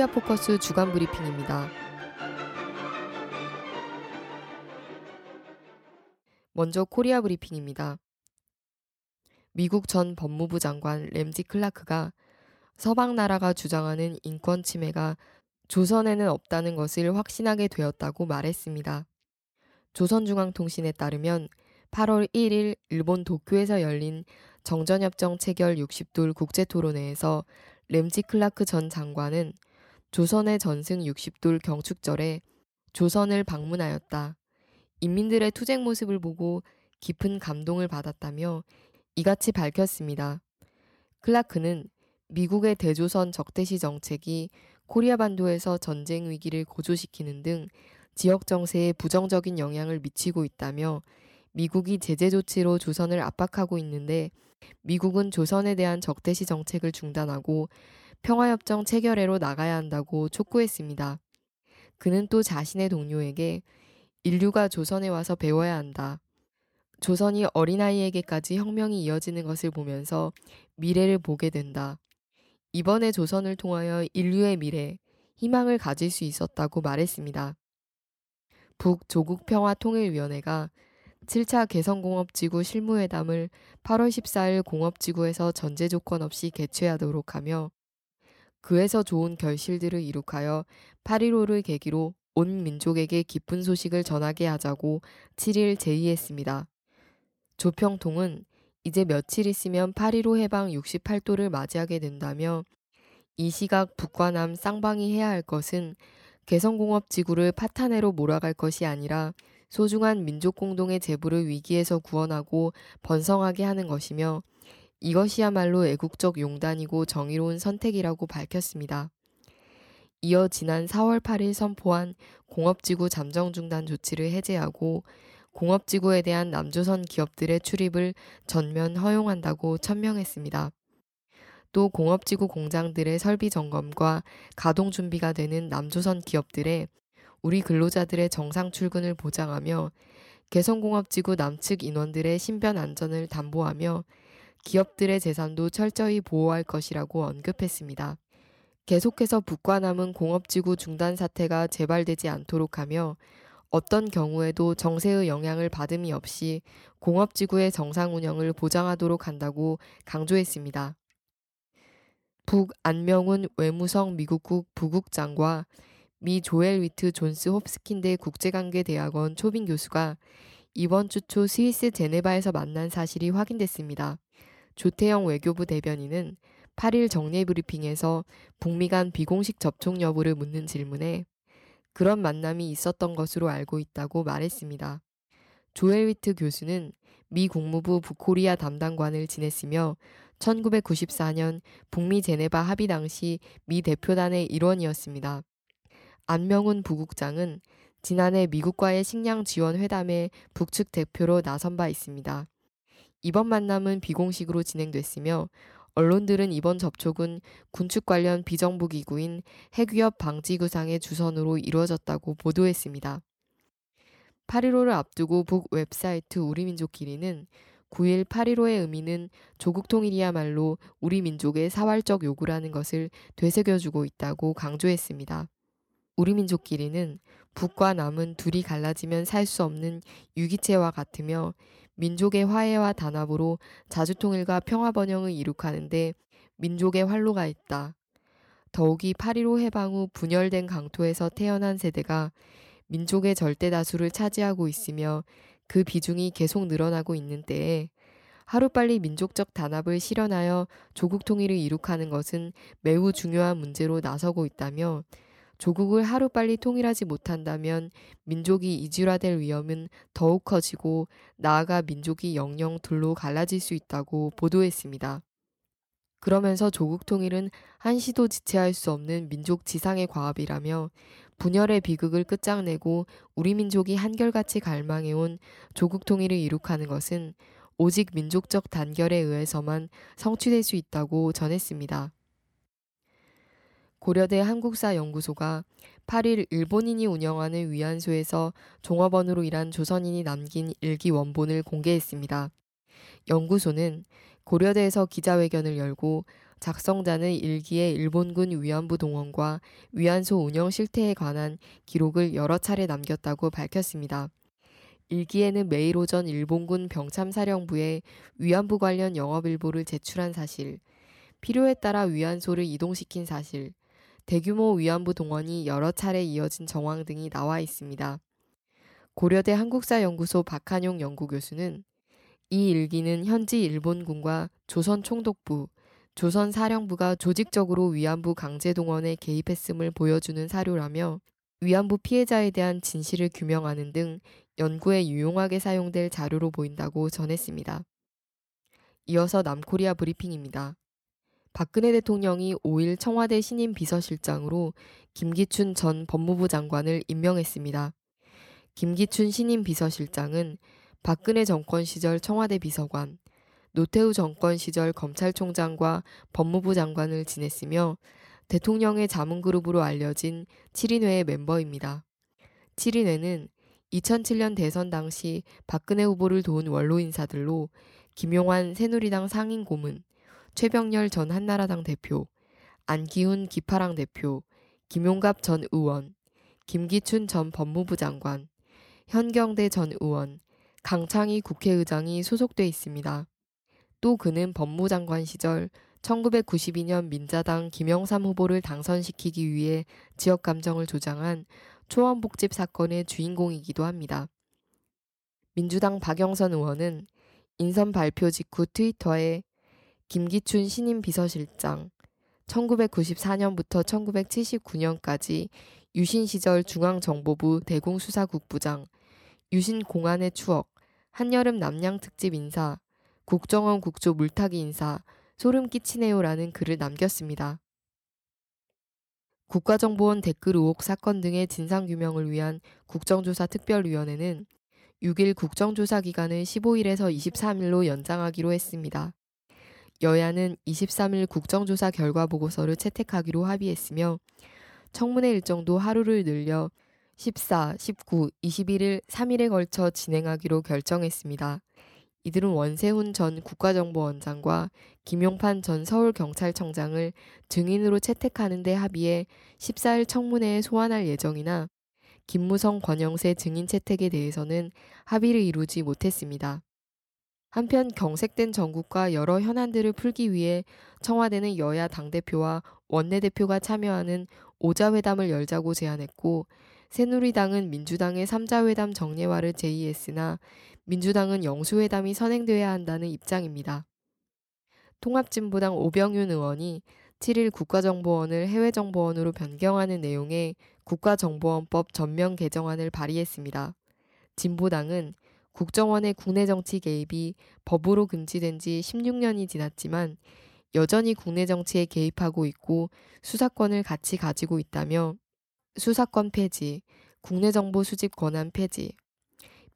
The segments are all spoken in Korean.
코리아 포커스 주간 브리핑입니다. 먼저 코리아 브리핑입니다. 미국 전 법무부 장관 램지 클라크가 서방 나라가 주장하는 인권 침해가 조선에는 없다는 것을 확신하게 되었다고 말했습니다. 조선중앙통신에 따르면 8월 1일 일본 도쿄에서 열린 정전협정 체결 60돌 국제토론회에서 램지 클라크 전 장관은 조선의 전승 60돌 경축절에 조선을 방문하였다. 인민들의 투쟁 모습을 보고 깊은 감동을 받았다며 이같이 밝혔습니다. 클라크는 미국의 대조선 적대시 정책이 코리아 반도에서 전쟁 위기를 고조시키는 등 지역 정세에 부정적인 영향을 미치고 있다며 미국이 제재 조치로 조선을 압박하고 있는데 미국은 조선에 대한 적대시 정책을 중단하고 평화협정 체결회로 나가야 한다고 촉구했습니다. 그는 또 자신의 동료에게 인류가 조선에 와서 배워야 한다. 조선이 어린아이에게까지 혁명이 이어지는 것을 보면서 미래를 보게 된다. 이번에 조선을 통하여 인류의 미래, 희망을 가질 수 있었다고 말했습니다. 북조국평화통일위원회가 7차 개성공업지구 실무회담을 8월 14일 공업지구에서 전제 조건 없이 개최하도록 하며 그에서 좋은 결실들을 이룩하여 8.15를 계기로 온 민족에게 기쁜 소식을 전하게 하자고 7일 제의했습니다. 조평통은 이제 며칠 있으면 8.15 해방 68도를 맞이하게 된다며 이 시각 북과 남 쌍방이 해야 할 것은 개성공업 지구를 파탄해로 몰아갈 것이 아니라 소중한 민족 공동의 재부를 위기에서 구원하고 번성하게 하는 것이며 이것이야말로 애국적 용단이고 정의로운 선택이라고 밝혔습니다. 이어 지난 4월 8일 선포한 공업지구 잠정 중단 조치를 해제하고 공업지구에 대한 남조선 기업들의 출입을 전면 허용한다고 천명했습니다. 또 공업지구 공장들의 설비 점검과 가동 준비가 되는 남조선 기업들의 우리 근로자들의 정상 출근을 보장하며 개성공업지구 남측 인원들의 신변 안전을 담보하며 기업들의 재산도 철저히 보호할 것이라고 언급했습니다. 계속해서 북과 남은 공업지구 중단 사태가 재발되지 않도록 하며 어떤 경우에도 정세의 영향을 받음이 없이 공업지구의 정상 운영을 보장하도록 한다고 강조했습니다. 북 안명훈 외무성 미국국 부국장과 미 조엘 위트 존스 홉스킨대 국제관계대학원 초빙 교수가 이번 주 초 스위스 제네바에서 만난 사실이 확인됐습니다. 조태영 외교부 대변인은 8일 정례 브리핑에서 북미 간 비공식 접촉 여부를 묻는 질문에 그런 만남이 있었던 것으로 알고 있다고 말했습니다. 조엘 위트 교수는 미 국무부 북코리아 담당관을 지냈으며 1994년 북미 제네바 합의 당시 미 대표단의 일원이었습니다. 안명훈 부국장은 지난해 미국과의 식량 지원 회담에 북측 대표로 나선 바 있습니다. 이번 만남은 비공식으로 진행됐으며 언론들은 이번 접촉은 군축 관련 비정부 기구인 핵위협 방지 구상의 주선으로 이루어졌다고 보도했습니다. 8.15를 앞두고 북 웹사이트 우리민족끼리는 9일 8.15의 의미는 조국 통일이야말로 우리 민족의 사활적 요구라는 것을 되새겨주고 있다고 강조했습니다. 우리 민족끼리는 북과 남은 둘이 갈라지면 살 수 없는 유기체와 같으며 민족의 화해와 단합으로 자주통일과 평화번영을 이룩하는데 민족의 활로가 있다. 더욱이 8.15 해방 후 분열된 강토에서 태어난 세대가 민족의 절대 다수를 차지하고 있으며 그 비중이 계속 늘어나고 있는 때에 하루빨리 민족적 단합을 실현하여 조국 통일을 이룩하는 것은 매우 중요한 문제로 나서고 있다며 조국을 하루빨리 통일하지 못한다면 민족이 이질화될 위험은 더욱 커지고 나아가 민족이 영영 둘로 갈라질 수 있다고 보도했습니다. 그러면서 조국 통일은 한시도 지체할 수 없는 민족 지상의 과업이라며 분열의 비극을 끝장내고 우리 민족이 한결같이 갈망해온 조국 통일을 이룩하는 것은 오직 민족적 단결에 의해서만 성취될 수 있다고 전했습니다. 고려대 한국사 연구소가 8일 일본인이 운영하는 위안소에서 종업원으로 일한 조선인이 남긴 일기 원본을 공개했습니다. 연구소는 고려대에서 기자회견을 열고 작성자는 일기에 일본군 위안부 동원과 위안소 운영 실태에 관한 기록을 여러 차례 남겼다고 밝혔습니다. 일기에는 매일 오전 일본군 병참사령부에 위안부 관련 영업일보를 제출한 사실, 필요에 따라 위안소를 이동시킨 사실, 대규모 위안부 동원이 여러 차례 이어진 정황 등이 나와 있습니다. 고려대 한국사연구소 박한용 연구교수는 이 일기는 현지 일본군과 조선 총독부, 조선 사령부가 조직적으로 위안부 강제 동원에 개입했음을 보여주는 사료라며 위안부 피해자에 대한 진실을 규명하는 등 연구에 유용하게 사용될 자료로 보인다고 전했습니다. 이어서 남코리아 브리핑입니다. 박근혜 대통령이 5일 청와대 신임 비서실장으로 김기춘 전 법무부 장관을 임명했습니다. 김기춘 신임 비서실장은 박근혜 정권 시절 청와대 비서관, 노태우 정권 시절 검찰총장과 법무부 장관을 지냈으며 대통령의 자문그룹으로 알려진 7인회의 멤버입니다. 7인회는 2007년 대선 당시 박근혜 후보를 도운 원로 인사들로 김용환 새누리당 상임 고문, 최병렬 전 한나라당 대표, 안기훈 기파랑 대표, 김용갑 전 의원, 김기춘 전 법무부 장관, 현경대 전 의원, 강창희 국회의장이 소속돼 있습니다. 또 그는 법무장관 시절 1992년 민자당 김영삼 후보를 당선시키기 위해 지역 감정을 조장한 초원복집 사건의 주인공이기도 합니다. 민주당 박영선 의원은 인선 발표 직후 트위터에 김기춘 신임 비서실장 1994년부터 1979년까지 유신 시절 중앙정보부 대공수사국부장 유신 공안의 추억 한여름 남양 특집 인사, 국정원 국조 물타기 인사, 소름 끼치네요라는 글을 남겼습니다. 국가정보원 댓글 의혹 사건 등의 진상규명을 위한 국정조사 특별위원회는 6일 국정조사 기간을 15일에서 23일로 연장하기로 했습니다. 여야는 23일 국정조사 결과 보고서를 채택하기로 합의했으며 청문회 일정도 하루를 늘려 14, 19, 21일 3일에 걸쳐 진행하기로 결정했습니다. 이들은 원세훈 전 국가정보원장과 김용판 전 서울경찰청장을 증인으로 채택하는 데 합의해 14일 청문회에 소환할 예정이나 김무성 권영세 증인 채택에 대해서는 합의를 이루지 못했습니다. 한편 경색된 전국과 여러 현안들을 풀기 위해 청와대는 여야 당대표와 원내대표가 참여하는 오자회담을 열자고 제안했고 새누리당은 민주당의 3자회담 정례화를 제의했으나 민주당은 영수회담이 선행돼야 한다는 입장입니다. 통합진보당 오병윤 의원이 7일 국가정보원을 해외정보원으로 변경하는 내용의 국가정보원법 전면 개정안을 발의했습니다. 진보당은 국정원의 국내 정치 개입이 법으로 금지된 지 16년이 지났지만 여전히 국내 정치에 개입하고 있고 수사권을 같이 가지고 있다며 수사권 폐지, 국내 정보 수집 권한 폐지,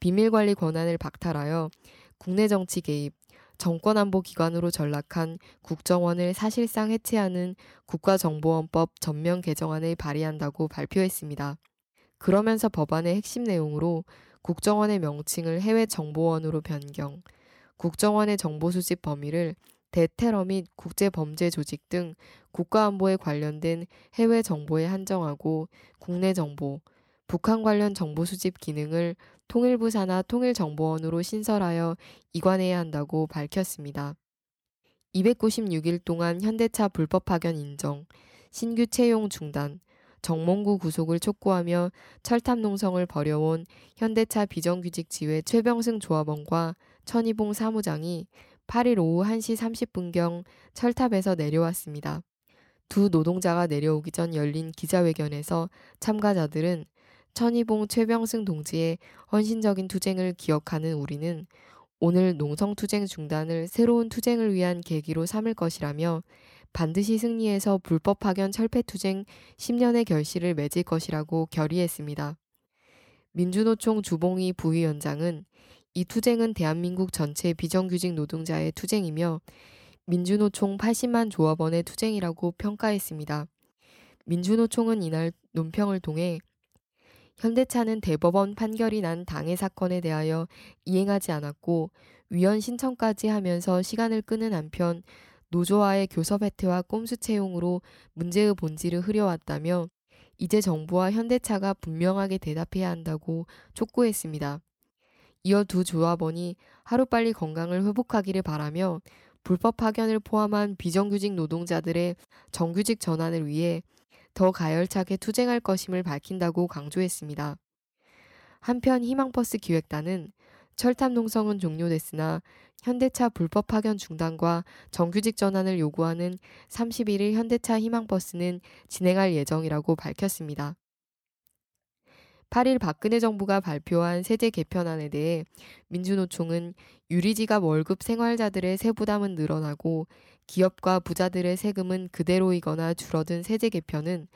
비밀 관리 권한을 박탈하여 국내 정치 개입, 정권안보 기관으로 전락한 국정원을 사실상 해체하는 국가정보원법 전면 개정안을 발의한다고 발표했습니다. 그러면서 법안의 핵심 내용으로 국정원의 명칭을 해외정보원으로 변경, 국정원의 정보 수집 범위를 대테러 및 국제범죄 조직 등 국가안보에 관련된 해외 정보에 한정하고 국내 정보, 북한 관련 정보 수집 기능을 통일부 산하 통일정보원으로 신설하여 이관해야 한다고 밝혔습니다. 296일 동안 현대차 불법 파견 인정, 신규 채용 중단, 정몽구 구속을 촉구하며 철탑 농성을 벌여온 현대차 비정규직 지회 최병승 조합원과 천희봉 사무장이 8일 오후 1시 30분경 철탑에서 내려왔습니다. 두 노동자가 내려오기 전 열린 기자회견에서 참가자들은 천희봉 최병승 동지의 헌신적인 투쟁을 기억하는 우리는 오늘 농성투쟁 중단을 새로운 투쟁을 위한 계기로 삼을 것이라며 반드시 승리해서 불법 파견 철폐 투쟁 10년의 결실을 맺을 것이라고 결의했습니다. 민주노총 주봉희 부위원장은 이 투쟁은 대한민국 전체 비정규직 노동자의 투쟁이며 민주노총 80만 조합원의 투쟁이라고 평가했습니다. 민주노총은 이날 논평을 통해 현대차는 대법원 판결이 난 당해 사건에 대하여 이행하지 않았고 위헌 신청까지 하면서 시간을 끄는 한편 노조와의 교섭 혜태와 꼼수 채용으로 문제의 본질을 흐려왔다며 이제 정부와 현대차가 분명하게 대답해야 한다고 촉구했습니다. 이어 두 조합원이 하루빨리 건강을 회복하기를 바라며 불법 파견을 포함한 비정규직 노동자들의 정규직 전환을 위해 더 가열차게 투쟁할 것임을 밝힌다고 강조했습니다. 한편 희망버스 기획단은 철탑 농성은 종료됐으나 현대차 불법 파견 중단과 정규직 전환을 요구하는 31일 현대차 희망버스는 진행할 예정이라고 밝혔습니다. 8일 박근혜 정부가 발표한 세제 개편안에 대해 민주노총은 유리지갑 월급 생활자들의 세부담은 늘어나고 기업과 부자들의 세금은 그대로이거나 줄어든 세제 개편은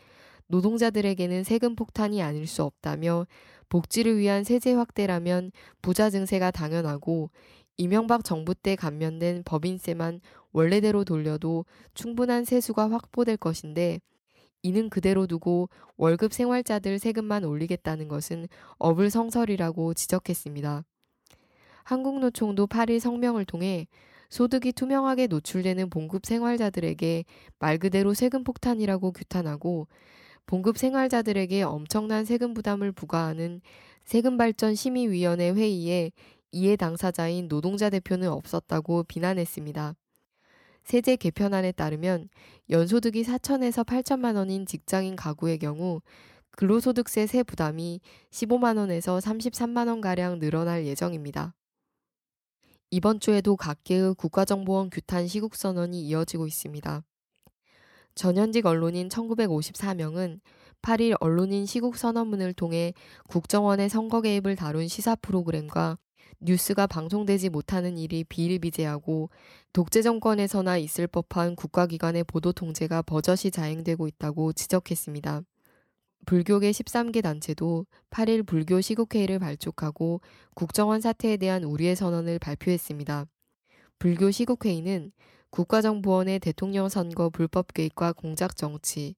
노동자들에게는 세금 폭탄이 아닐 수 없다며 복지를 위한 세제 확대라면 부자 증세가 당연하고 이명박 정부 때 감면된 법인세만 원래대로 돌려도 충분한 세수가 확보될 것인데 이는 그대로 두고 월급 생활자들 세금만 올리겠다는 것은 어불성설이라고 지적했습니다. 한국노총도 8일 성명을 통해 소득이 투명하게 노출되는 봉급 생활자들에게 말 그대로 세금 폭탄이라고 규탄하고 봉급 생활자들에게 엄청난 세금 부담을 부과하는 세금발전 심의위원회 회의에 이해 당사자인 노동자 대표는 없었다고 비난했습니다. 세제 개편안에 따르면 연소득이 4천에서 8천만 원인 직장인 가구의 경우 근로소득세 세 부담이 15만 원에서 33만 원가량 늘어날 예정입니다. 이번 주에도 각계의 국가정보원 규탄 시국선언이 이어지고 있습니다. 전현직 언론인 1954명은 8일 언론인 시국선언문을 통해 국정원의 선거 개입을 다룬 시사 프로그램과 뉴스가 방송되지 못하는 일이 비일비재하고 독재 정권에서나 있을 법한 국가기관의 보도 통제가 버젓이 자행되고 있다고 지적했습니다. 불교계 13개 단체도 8일 불교 시국회의를 발족하고 국정원 사태에 대한 우리의 선언을 발표했습니다. 불교 시국회의는 국가정보원의 대통령 선거 불법 개입과 공작 정치,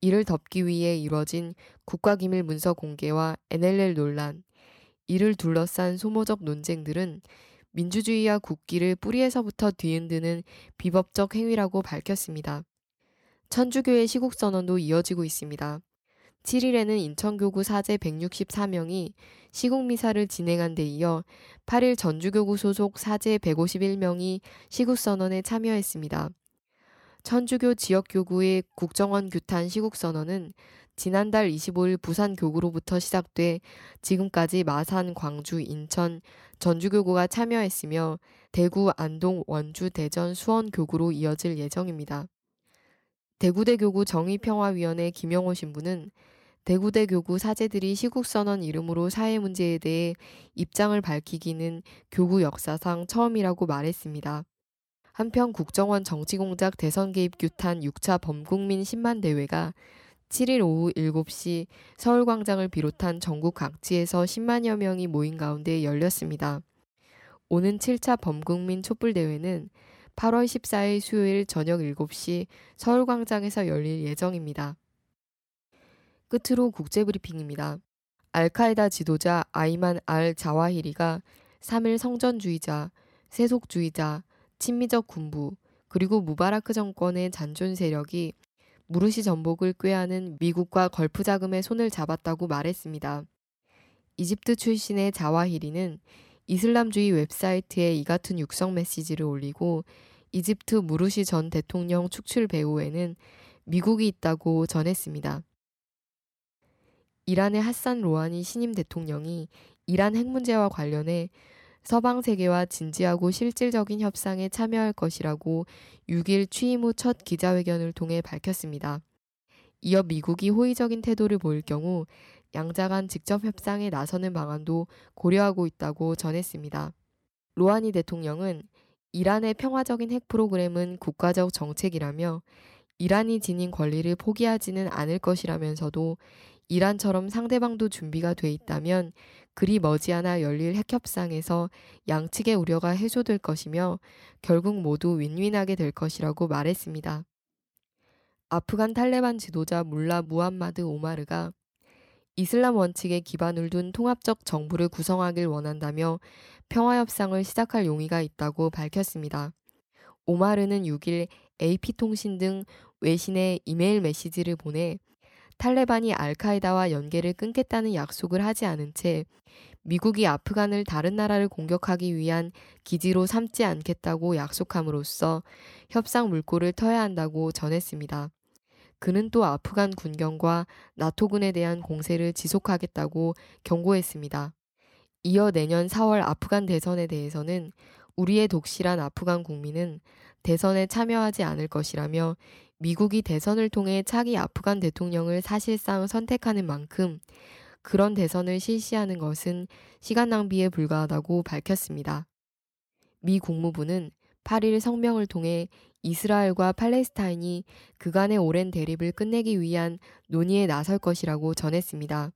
이를 덮기 위해 이뤄진 국가기밀 문서 공개와 NLL 논란, 이를 둘러싼 소모적 논쟁들은 민주주의와 국기를 뿌리에서부터 뒤흔드는 비법적 행위라고 밝혔습니다. 천주교의 시국선언도 이어지고 있습니다. 7일에는 인천교구 사제 164명이 시국미사를 진행한 데 이어 8일 전주교구 소속 사제 151명이 시국선언에 참여했습니다. 천주교 지역교구의 국정원 규탄 시국선언은 지난달 25일 부산 교구로부터 시작돼 지금까지 마산, 광주, 인천, 전주 교구가 참여했으며 대구, 안동, 원주, 대전, 수원 교구로 이어질 예정입니다. 대구대 교구 정의평화위원회 김영호 신부는 대구대 교구 사제들이 시국선언 이름으로 사회 문제에 대해 입장을 밝히기는 교구 역사상 처음이라고 말했습니다. 한편 국정원 정치공작 대선 개입 규탄 6차 범국민 10만 대회가 7일 오후 7시 서울광장을 비롯한 전국 각지에서 10만여 명이 모인 가운데 열렸습니다. 오는 7차 범국민 촛불대회는 8월 14일 수요일 저녁 7시 서울광장에서 열릴 예정입니다. 끝으로 국제브리핑입니다. 알카에다 지도자 아이만 알 자와히리가 3일 성전주의자, 세속주의자, 친미적 군부, 그리고 무바라크 정권의 잔존 세력이 무르시 전복을 꾀하는 미국과 걸프 자금에 손을 잡았다고 말했습니다. 이집트 출신의 자와히리는 이슬람주의 웹사이트에 이 같은 육성 메시지를 올리고 이집트 무르시 전 대통령 축출 배후에는 미국이 있다고 전했습니다. 이란의 핫산 로하니 신임 대통령이 이란 핵 문제와 관련해 서방 세계와 진지하고 실질적인 협상에 참여할 것이라고 6일 취임 후 첫 기자회견을 통해 밝혔습니다. 이어 미국이 호의적인 태도를 보일 경우 양자 간 직접 협상에 나서는 방안도 고려하고 있다고 전했습니다. 로하니 대통령은 이란의 평화적인 핵 프로그램은 국가적 정책이라며 이란이 지닌 권리를 포기하지는 않을 것이라면서도 이란처럼 상대방도 준비가 돼 있다면 그리 머지않아 열릴 핵협상에서 양측의 우려가 해소될 것이며 결국 모두 윈윈하게 될 것이라고 말했습니다. 아프간 탈레반 지도자 물라 무함마드 오마르가 이슬람 원칙에 기반을 둔 통합적 정부를 구성하길 원한다며 평화협상을 시작할 용의가 있다고 밝혔습니다. 오마르는 6일 AP통신 등 외신에 이메일 메시지를 보내 탈레반이 알카에다와 연계를 끊겠다는 약속을 하지 않은 채 미국이 아프간을 다른 나라를 공격하기 위한 기지로 삼지 않겠다고 약속함으로써 협상 물꼬를 터야 한다고 전했습니다. 그는 또 아프간 군경과 나토군에 대한 공세를 지속하겠다고 경고했습니다. 이어 내년 4월 아프간 대선에 대해서는 우리의 독실한 아프간 국민은 대선에 참여하지 않을 것이라며 미국이 대선을 통해 차기 아프간 대통령을 사실상 선택하는 만큼 그런 대선을 실시하는 것은 시간 낭비에 불과하다고 밝혔습니다. 미 국무부는 8일 성명을 통해 이스라엘과 팔레스타인이 그간의 오랜 대립을 끝내기 위한 논의에 나설 것이라고 전했습니다.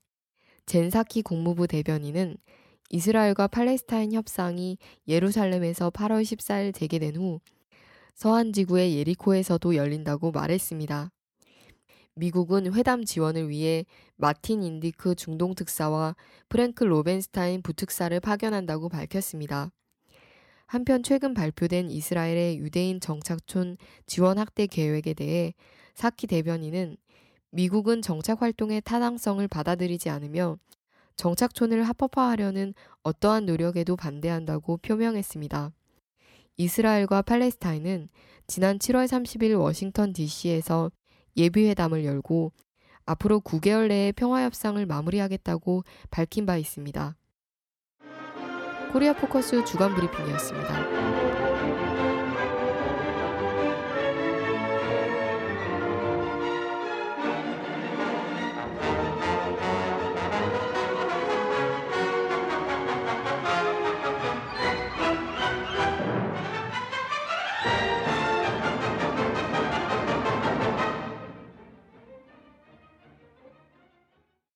젠사키 국무부 대변인은 이스라엘과 팔레스타인 협상이 예루살렘에서 8월 14일 재개된 후 서한 지구의 예리코에서도 열린다고 말했습니다. 미국은 회담 지원을 위해 마틴 인디크 중동 특사와 프랭크 로벤스타인 부특사를 파견한다고 밝혔습니다. 한편 최근 발표된 이스라엘의 유대인 정착촌 지원 확대 계획에 대해 사키 대변인은 미국은 정착 활동의 타당성을 받아들이지 않으며 정착촌을 합법화하려는 어떠한 노력에도 반대한다고 표명했습니다. 이스라엘과 팔레스타인은 지난 7월 30일 워싱턴 DC에서 예비회담을 열고 앞으로 9개월 내에 평화협상을 마무리하겠다고 밝힌 바 있습니다. 코리아 포커스 주간 브리핑이었습니다.